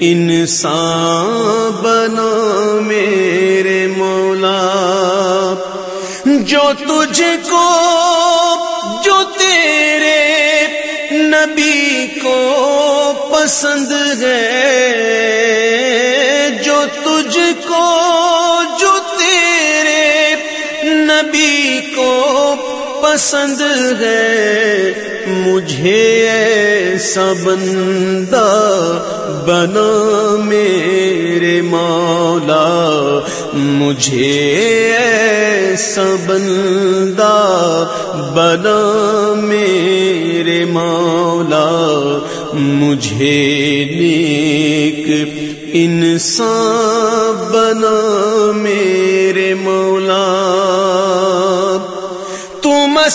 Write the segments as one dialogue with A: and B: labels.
A: انسان بنا میرے مولا جو تجھ کو، جو تیرے نبی کو پسند ہے، جو تجھ کو، جو تیرے نبی کو پسند ہے مجھے ایسا بندہ بنا میرے مولا مجھے ایسا بندہ بنا میرے مولا مجھے نیک انسان بنا میرے مولا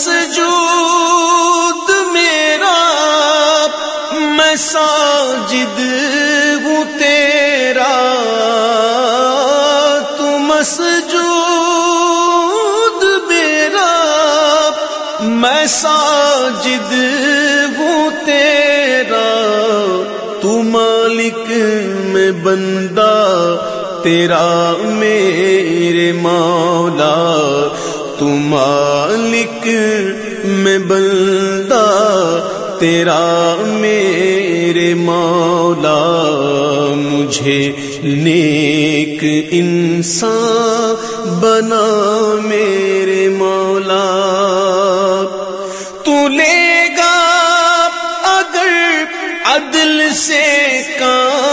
A: مسجود میرا، میں ساجد ہوں تیرا۔ تو مسجود میرا، میں ساجد ہوں تیرا۔ تو مالک میں بندہ، تیرا میرے مولا۔ مالک میں بندہ، تیرا میرے مولا، مجھے نیک انسان بنا، میرے مولا۔ تو لے گا اگر عدل سے کام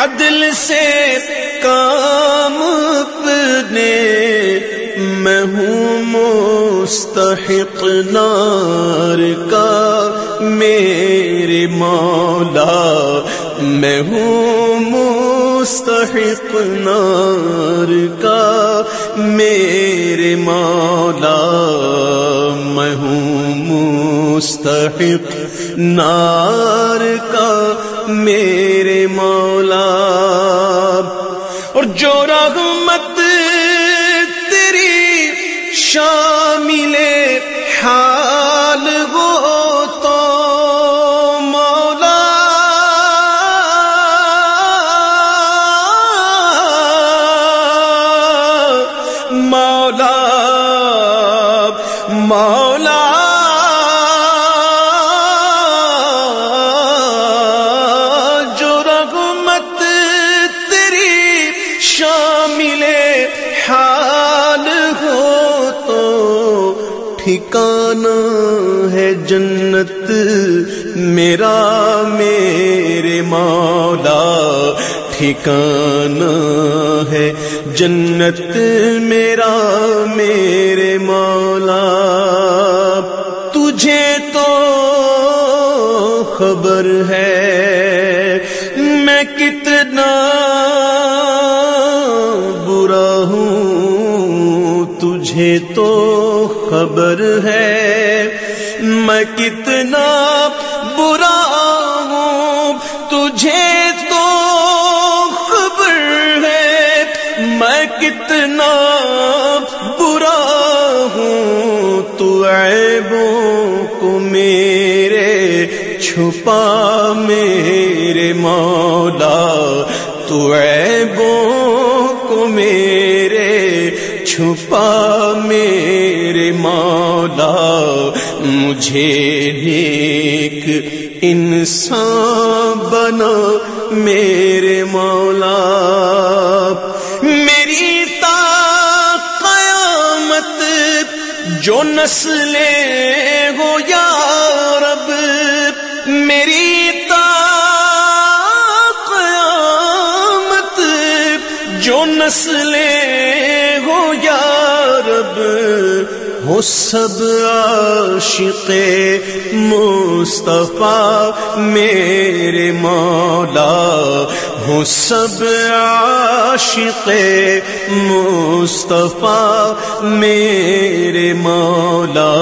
A: عدل سے کام اپنے میں ہوں مستحق نار کا میرے مولا میں ہوں مستحق نار کا میرے مولا میں ہوں مستحق نار کا میرے مولا۔ اور جو رحمت تیری شامل ٹھکانا ہے جنت میرا میرے مولا ٹھکانا ہے جنت میرا میرے مولا تجھے تو خبر ہے میں کتنا ہوں تجھے تو خبر ہے میں کتنا برا ہوں، تجھے تو خبر ہے میں کتنا برا ہوں، تو عیبوں کو میرے چھپا، میرے مولا، تو عیبوں کو میرے چھپا میرے مولا، مجھے نیک انسان بنا میرے مولا۔ میری تا قیامت جو نسلیں ہو یا رب، میری تا قیامت جو نسلیں سب عاشق مصطفیٰ میرے مولا ہو سب عاشق مصطفیٰ میرے مولا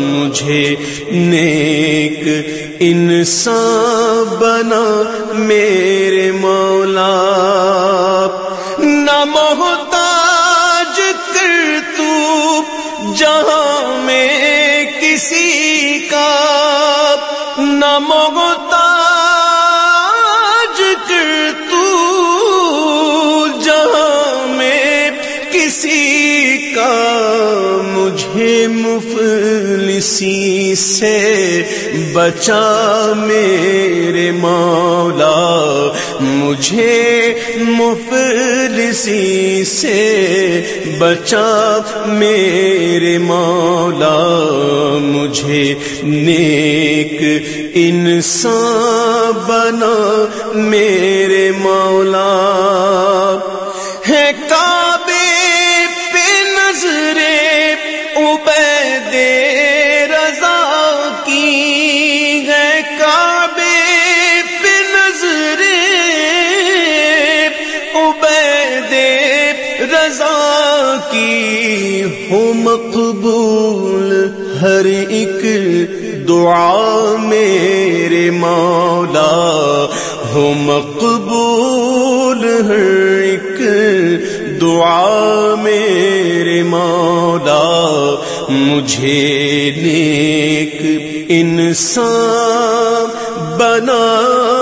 A: مجھے نیک انسان بنا میرے مولا مفلسی سے بچا میرے مولا مجھے مفلسی سے بچا میرے مولا مجھے نیک انسان بنا میرے مولا مقبول، ہر ایک دعا میرے مولا ہو مقبول، ہر ایک دعا میرے مولا، مجھے نیک انسان بنا